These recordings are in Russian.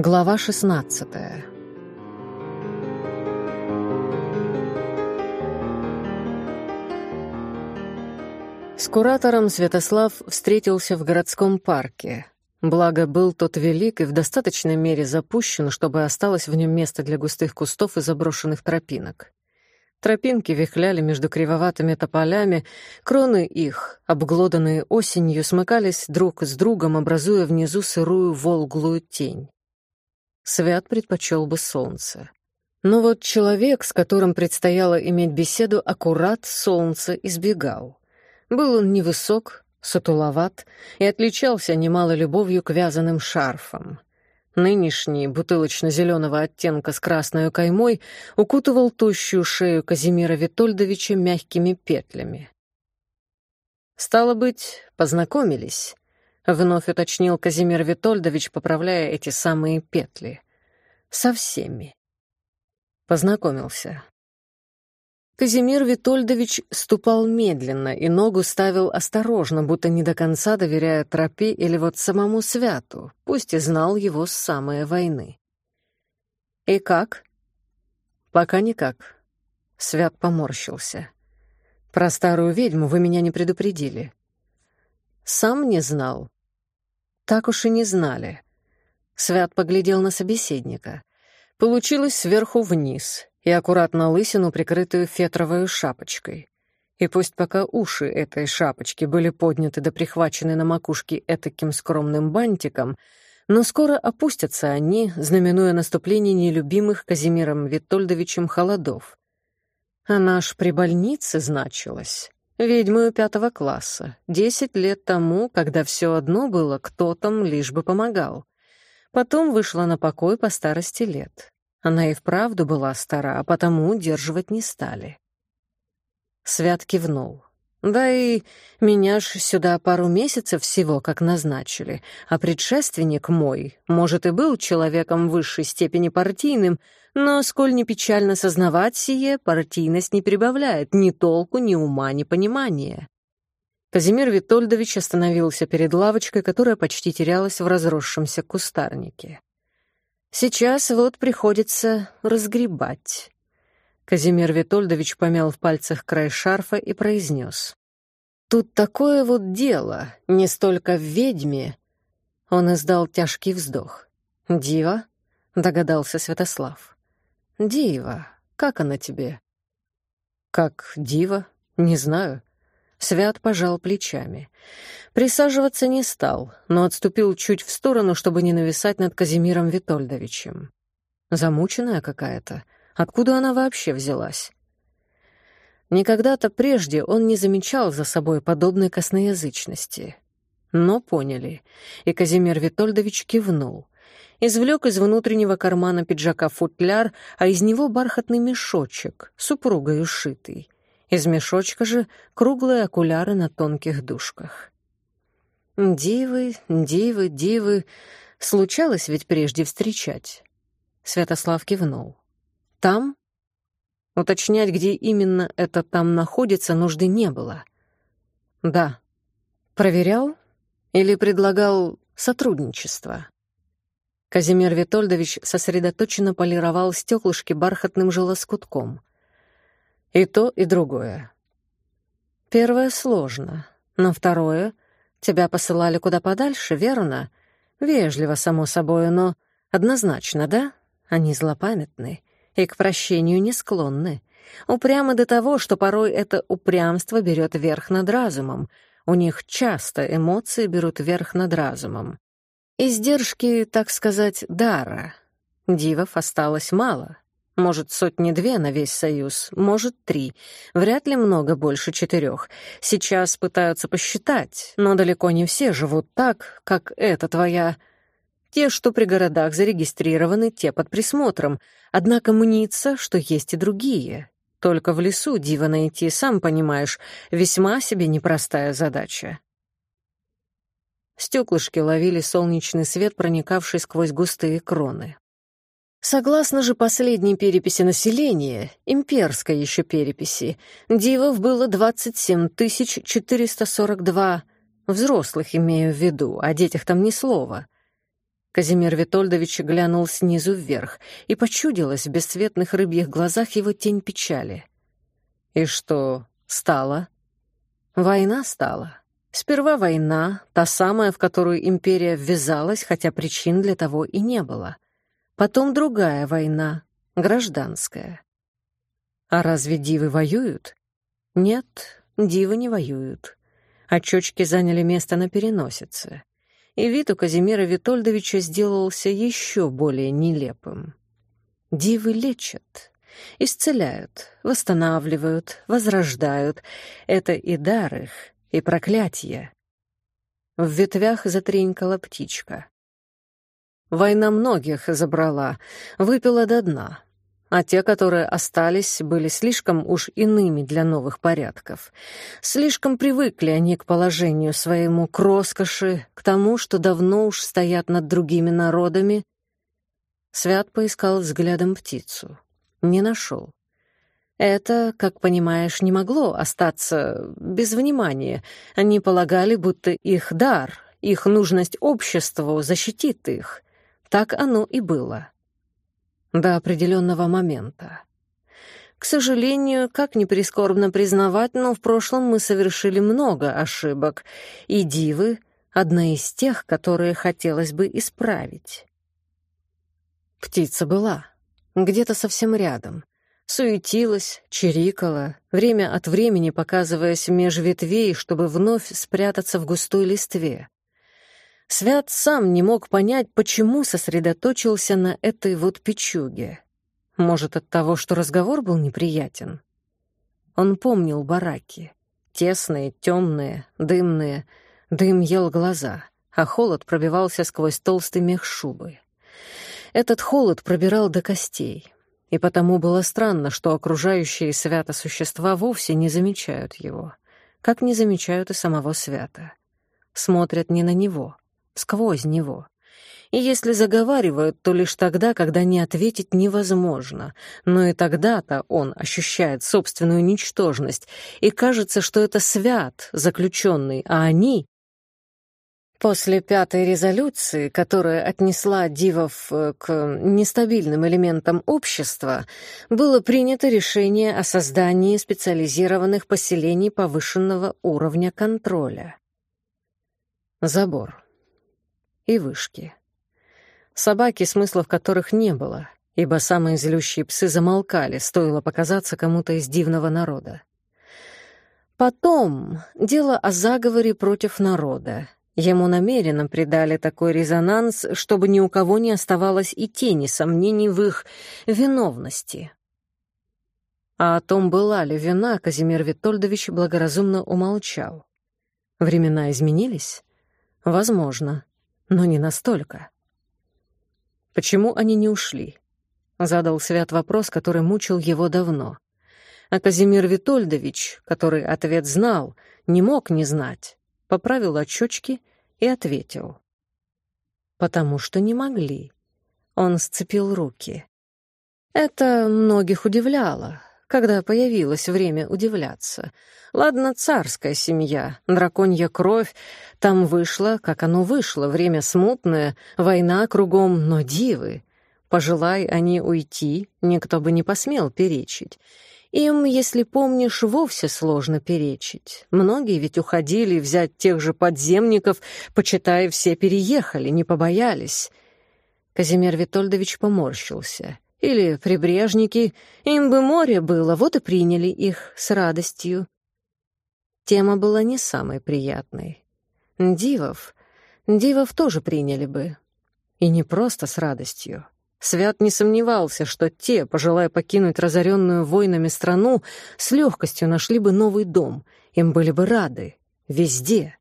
Глава 16 С куратором Святослав встретился в городском парке. Благо, был тот велик и в достаточной мере запущен, чтобы осталось в нем место для густых кустов и заброшенных тропинок. Тропинки вихляли между кривоватыми тополями, кроны их, обглоданные осенью, смыкались друг с другом, образуя внизу сырую волглую тень. Свят предпочел бы солнце. Но вот человек, с которым предстояло иметь беседу, аккурат солнце избегал. Был он невысок, сутуловат и отличался немало любовью к вязаным шарфам. Нынешний, бутылочно-зеленого оттенка с красной каймой, укутывал тощую шею Казимира Витольдовича мягкими петлями. «Стало быть, познакомились», — вновь уточнил Казимир Витольдович, поправляя эти самые петли. «Со всеми». Познакомился. Казимир Витольдович ступал медленно и ногу ставил осторожно, будто не до конца доверяя тропе или вот самому Святу, пусть и знал его с самой войны. «И как?» «Пока никак». Свят поморщился. «Про старую ведьму вы меня не предупредили». «Сам не знал». «Так уж и не знали». Свят поглядел на собеседника. Получилось сверху вниз, и аккуратно лысину, прикрытую фетровой шапочкой. И пусть пока уши этой шапочки были подняты да прихвачены на макушке этаким скромным бантиком, но скоро опустятся они, знаменуя наступление нелюбимых Казимиром Витольдовичем холодов. Она ж при больнице значилась. Ведьмою пятого класса. Десять лет тому, когда все одно было, кто там лишь бы помогал. Потом вышла на покой по старости лет. Она и вправду была стара, а потому удерживать не стали. Свят кивнул. Да и меня ж сюда пару месяцев всего как назначили, а предшественник мой, может, и был человеком высшей степени партийным, но, сколь не печально сознавать сие, партийность не прибавляет ни толку, ни ума, ни понимания. Казимир Витольдович остановился перед лавочкой, которая почти терялась в разросшемся кустарнике. Сейчас вот приходится разгребать. Казимир Витольдович помял в пальцах край шарфа и произнес. «Тут такое вот дело, не столько в ведьме». Он издал тяжкий вздох. «Дива?» — догадался Святослав. «Дива. Как она тебе?» «Как дива? Не знаю. Свят пожал плечами. Присаживаться не стал, но отступил чуть в сторону, чтобы не нависать над Казимиром Витольдовичем. Замученная какая-то. Откуда она вообще взялась? Никогда-то прежде он не замечал за собой подобной косноязычности. Но поняли, и Казимир Витольдович кивнул. Извлек из внутреннего кармана пиджака футляр, а из него бархатный мешочек, супругой ушитый — из мешочка же круглые окуляры на тонких дужках. Дивы, дивы, дивы. Случалось ведь прежде встречать. Святослав кивнул. Там? Уточнять, где именно это там находится, нужды не было. Да. Проверял? Или предлагал сотрудничество? Казимир Витольдович сосредоточенно полировал стеклышки бархатным желоскутком. И то, и другое. Первое сложно, но второе — тебя посылали куда подальше, верно? Вежливо, само собой, но однозначно, да? Они злопамятны и к прощению не склонны. Упрямы до того, что порой это упрямство берет верх над разумом. У них часто эмоции берут верх над разумом. Издержки, так сказать, дара. Дивов осталось мало, может, сотни-две на весь Союз, может, три. Вряд ли много больше четырех. Сейчас пытаются посчитать, но далеко не все живут так, как эта твоя... Те, что при городах зарегистрированы, те под присмотром. Однако мнится, что есть и другие. Только в лесу дива найти, сам понимаешь, весьма себе непростая задача. Стеклышки ловили солнечный свет, проникавший сквозь густые кроны. Согласно же последней переписи населения, имперской еще переписи, дивов было 27 442, взрослых имею в виду, о детях там ни слова. Казимир Витольдович глянул снизу вверх, и почудилась в бесцветных рыбьих глазах его тень печали. «И что, стало?» «Война стала. Сперва война, та самая, в которую империя ввязалась, хотя причин для того и не было. Потом другая война, гражданская. А разве дивы воюют? Нет, дивы не воюют. Очечки заняли место на переносице. И вид у Казимира Витольдовича сделался еще более нелепым. Дивы лечат, исцеляют, восстанавливают, возрождают. Это и дар их, и проклятие. В ветвях затренькала птичка. Война многих забрала, выпила до дна, а те, которые остались, были слишком уж иными для новых порядков. Слишком привыкли они к положению своему, к роскоши, к тому, что давно уж стоят над другими народами. Свят поискал взглядом птицу. Не нашел. Это, как понимаешь, не могло остаться без внимания. Они полагали, будто их дар, их нужность обществу защитит их. Так оно и было. До определенного момента. К сожалению, как ни прискорбно признавать, но в прошлом мы совершили много ошибок, и дивы — одна из тех, которые хотелось бы исправить. Птица была, где-то совсем рядом — суетилась, чирикала, время от времени показываясь меж ветвей, чтобы вновь спрятаться в густой листве. Свят сам не мог понять, почему сосредоточился на этой вот печуге. Может, от того, что разговор был неприятен? Он помнил бараки. Тесные, темные, дымные. Дым ел глаза, а холод пробивался сквозь толстый мех шубы. Этот холод пробирал до костей — и потому было странно, что окружающие свято существа вовсе не замечают его, как не замечают и самого свята. Смотрят не на него, сквозь него. И если заговаривают, то лишь тогда, когда не ответить невозможно. Но и тогда-то он ощущает собственную ничтожность, и кажется, что это свят, заключенный, а они После пятой резолюции, которая отнесла дивов э, к нестабильным элементам общества, было принято решение о создании специализированных поселений повышенного уровня контроля. Забор. И вышки. Собаки, смысла в которых не было, ибо самые злющие псы замолкали, стоило показаться кому-то из дивного народа. Потом дело о заговоре против народа, Ему намеренно придали такой резонанс, чтобы ни у кого не оставалось и тени сомнений в их виновности. А о том, была ли вина, Казимир Витольдович благоразумно умолчал. Времена изменились? Возможно, но не настолько. Почему они не ушли? Задал Свят вопрос, который мучил его давно. А Казимир Витольдович, который ответ знал, не мог не знать, поправил очечки и ответил. «Потому что не могли». Он сцепил руки. Это многих удивляло, когда появилось время удивляться. Ладно, царская семья, драконья кровь, там вышло, как оно вышло, время смутное, война кругом, но дивы. Пожелай они уйти, никто бы не посмел перечить. Им, если помнишь, вовсе сложно перечить. Многие ведь уходили взять тех же подземников, почитая, все переехали, не побоялись. Казимир Витольдович поморщился. Или прибрежники, им бы море было, вот и приняли их с радостью. Тема была не самой приятной. Дивов, дивов тоже приняли бы. И не просто с радостью. Свят не сомневался, что те, пожелая покинуть разоренную войнами страну, с легкостью нашли бы новый дом, им были бы рады, везде.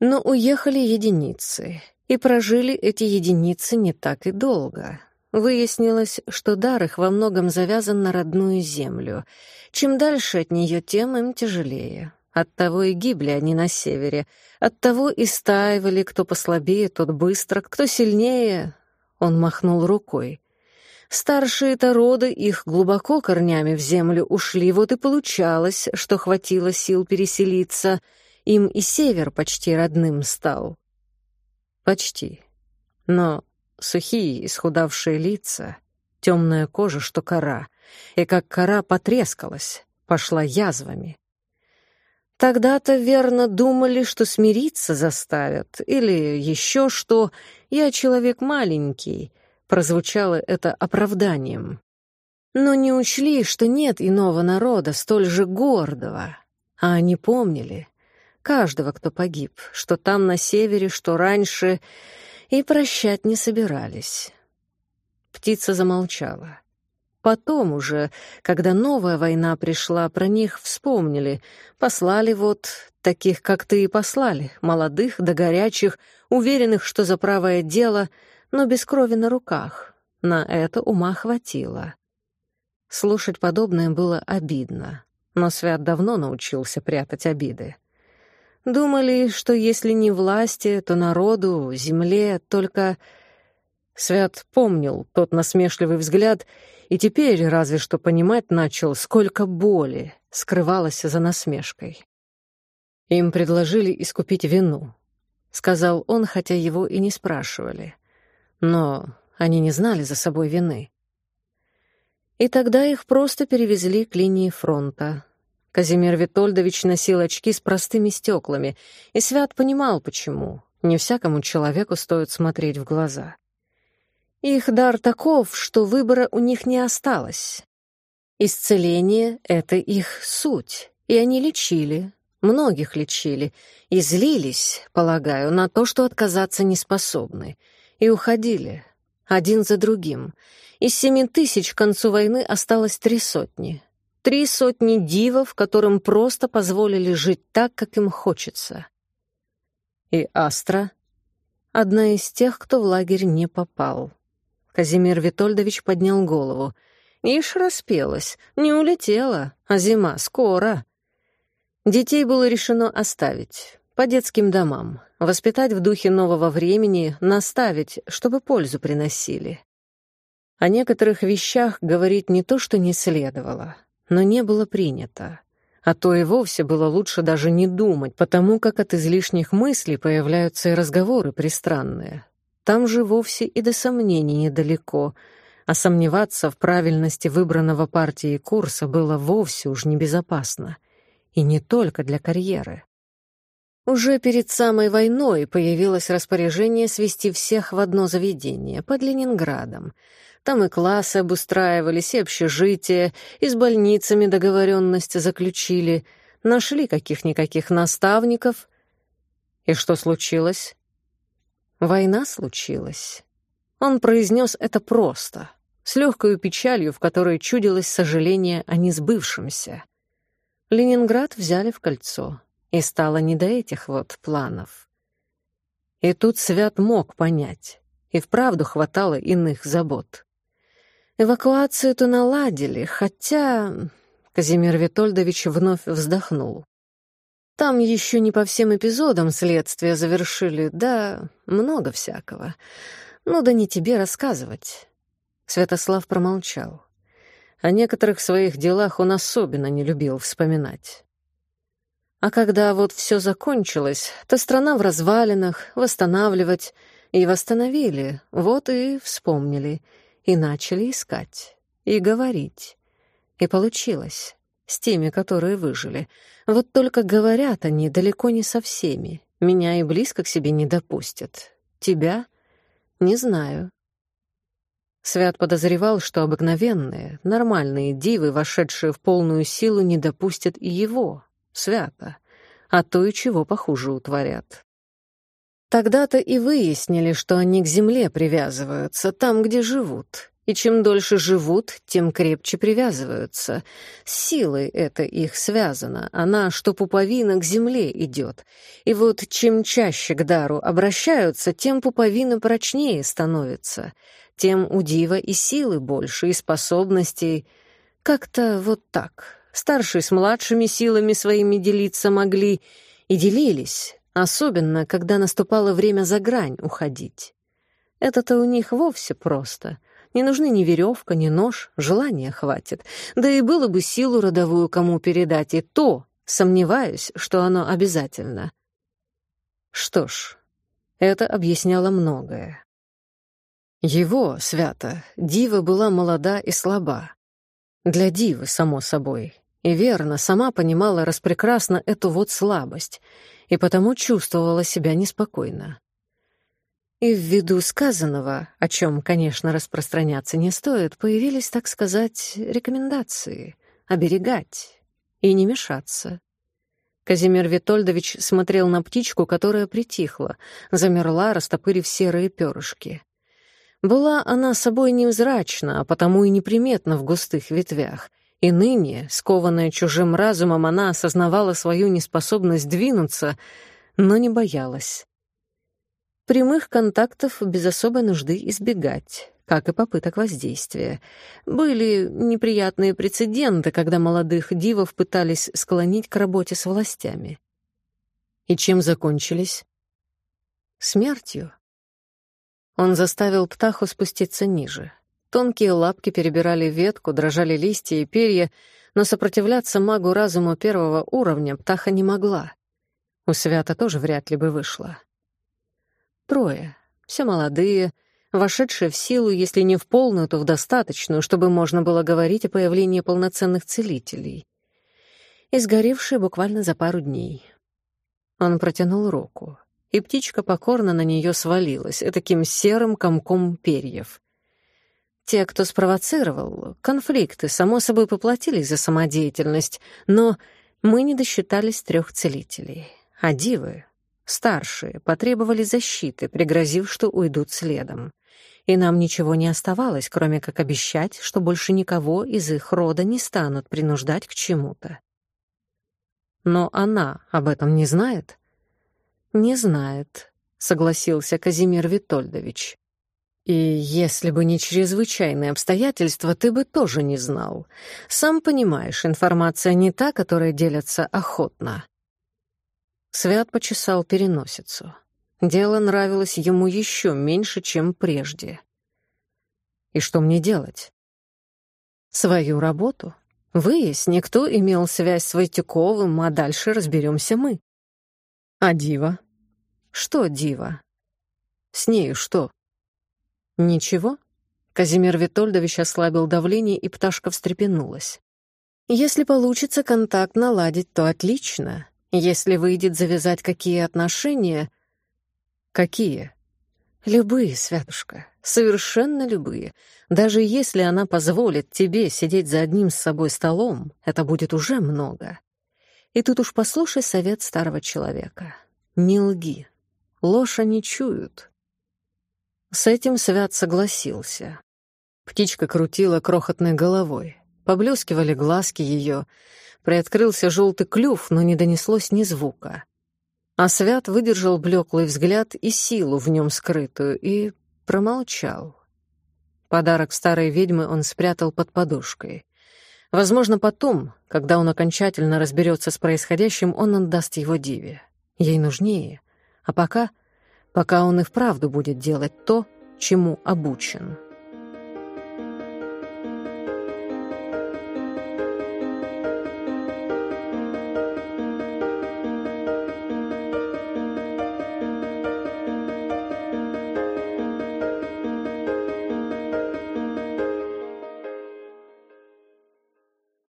Но уехали единицы, и прожили эти единицы не так и долго. Выяснилось, что дар их во многом завязан на родную землю. Чем дальше от нее, тем им тяжелее. Оттого и гибли они на севере. Оттого и стаивали, кто послабее, тот быстро, кто сильнее, он махнул рукой. Старшие-то роды их глубоко корнями в землю ушли, вот и получалось, что хватило сил переселиться. Им и север почти родным стал. Почти. но сухие, исхудавшие лица, темная кожа, что кора, и как кора потрескалась, пошла язвами. Тогда-то верно думали, что смириться заставят, или еще что «я человек маленький», прозвучало это оправданием. Но не учли, что нет иного народа, столь же гордого. А они помнили, каждого, кто погиб, что там на севере, что раньше, и прощать не собирались. Птица замолчала. Потом уже, когда новая война пришла, про них вспомнили. Послали вот таких, как ты и послали, молодых да горячих, уверенных, что за правое дело, но без крови на руках. На это ума хватило. Слушать подобное было обидно, но Свят давно научился прятать обиды. Думали, что если не власти, то народу, земле, только... Свят помнил тот насмешливый взгляд и теперь разве что понимать начал, сколько боли скрывалось за насмешкой. Им предложили искупить вину, сказал он, хотя его и не спрашивали. Но они не знали за собой вины. И тогда их просто перевезли к линии фронта. Казимир Витольдович носил очки с простыми стеклами, и Свят понимал, почему. Не всякому человеку стоит смотреть в глаза. Их дар таков, что выбора у них не осталось. Исцеление — это их суть, и они лечили, многих лечили, и злились, полагаю, на то, что отказаться не способны, и уходили, один за другим. Из семи тысяч к концу войны осталось три сотни. Три сотни дивов, которым просто позволили жить так, как им хочется. И Астра — одна из тех, кто в лагерь не попал. Казимир Витольдович поднял голову. Ишь распелась, не улетела, а зима скоро. Детей было решено оставить по детским домам, воспитать в духе нового времени, наставить, чтобы пользу приносили. О некоторых вещах говорить не то, что не следовало, но не было принято. А то и вовсе было лучше даже не думать, потому как от излишних мыслей появляются и разговоры пристранные, там же вовсе и до сомнений недалеко, а сомневаться в правильности выбранного партией курса было вовсе уж небезопасно. И не только для карьеры. Уже перед самой войной появилось распоряжение свести всех в одно заведение под Ленинградом. Там и классы обустраивались, и общежития, и с больницами договоренность заключили, нашли каких-никаких наставников. И что случилось? Война случилась. Он произнес это просто, с легкой печалью, в которой чудилось сожаление о несбывшемся. Ленинград взяли в кольцо, и стало не до этих вот планов. И тут Свят мог понять, и вправду хватало иных забот. Эвакуацию-то наладили, хотя... Казимир Витольдович вновь вздохнул. Там еще не по всем эпизодам следствия завершили, да много всякого. Ну да не тебе рассказывать. Святослав промолчал. О некоторых своих делах он особенно не любил вспоминать. А когда вот все закончилось, то страна в развалинах, восстанавливать, и восстановили, вот и вспомнили, и начали искать, и говорить. И получилось с теми, которые выжили. Вот только говорят они далеко не со всеми. Меня и близко к себе не допустят. Тебя? Не знаю. Свят подозревал, что обыкновенные, нормальные дивы, вошедшие в полную силу, не допустят и его, Свята, а то и чего похуже утворят. Тогда-то и выяснили, что они к земле привязываются, там, где живут, и чем дольше живут, тем крепче привязываются. С силой это их связано, она, что пуповина, к земле идет. И вот чем чаще к дару обращаются, тем пуповина прочнее становится, тем у дива и силы больше, и способностей. Как-то вот так. Старшие с младшими силами своими делиться могли и делились, особенно, когда наступало время за грань уходить. Это-то у них вовсе просто — не нужны ни веревка, ни нож, желания хватит. Да и было бы силу родовую кому передать, и то, сомневаюсь, что оно обязательно. Что ж, это объясняло многое. Его, свято, дива была молода и слаба. Для дивы, само собой. И верно, сама понимала распрекрасно эту вот слабость, и потому чувствовала себя неспокойно. И ввиду сказанного, о чем, конечно, распространяться не стоит, появились, так сказать, рекомендации — оберегать и не мешаться. Казимир Витольдович смотрел на птичку, которая притихла, замерла, растопырив серые перышки. Была она собой невзрачна, а потому и неприметна в густых ветвях. И ныне, скованная чужим разумом, она осознавала свою неспособность двинуться, но не боялась. Прямых контактов без особой нужды избегать, как и попыток воздействия. Были неприятные прецеденты, когда молодых дивов пытались склонить к работе с властями. И чем закончились? Смертью. Он заставил птаху спуститься ниже. Тонкие лапки перебирали ветку, дрожали листья и перья, но сопротивляться магу разуму первого уровня птаха не могла. У Свята тоже вряд ли бы вышло. Трое, все молодые, вошедшие в силу, если не в полную, то в достаточную, чтобы можно было говорить о появлении полноценных целителей. И сгоревшие буквально за пару дней. Он протянул руку и птичка покорно на нее свалилась, таким серым комком перьев. Те, кто спровоцировал, конфликты, само собой, поплатились за самодеятельность, но мы не досчитались трех целителей. А дивы, старшие, потребовали защиты, пригрозив, что уйдут следом. И нам ничего не оставалось, кроме как обещать, что больше никого из их рода не станут принуждать к чему-то. Но она об этом не знает. «Не знает», — согласился Казимир Витольдович. «И если бы не чрезвычайные обстоятельства, ты бы тоже не знал. Сам понимаешь, информация не та, которая делятся охотно». Свят почесал переносицу. Дело нравилось ему еще меньше, чем прежде. «И что мне делать?» «Свою работу. Выясни, кто имел связь с Войтюковым, а дальше разберемся мы». «А Дива?» «Что Дива?» «С нею что?» «Ничего?» Казимир Витольдович ослабил давление, и пташка встрепенулась. «Если получится контакт наладить, то отлично. Если выйдет завязать какие отношения...» «Какие?» «Любые, Святушка, совершенно любые. Даже если она позволит тебе сидеть за одним с собой столом, это будет уже много. И тут уж послушай совет старого человека. Не лги. Ложь они чуют. С этим Свят согласился. Птичка крутила крохотной головой. Поблескивали глазки ее. Приоткрылся желтый клюв, но не донеслось ни звука. А Свят выдержал блеклый взгляд и силу в нем скрытую и промолчал. Подарок старой ведьмы он спрятал под подушкой. Возможно, потом, когда он окончательно разберется с происходящим, он отдаст его Диве. Ей нужнее. А пока... Пока он и вправду будет делать то, чему обучен.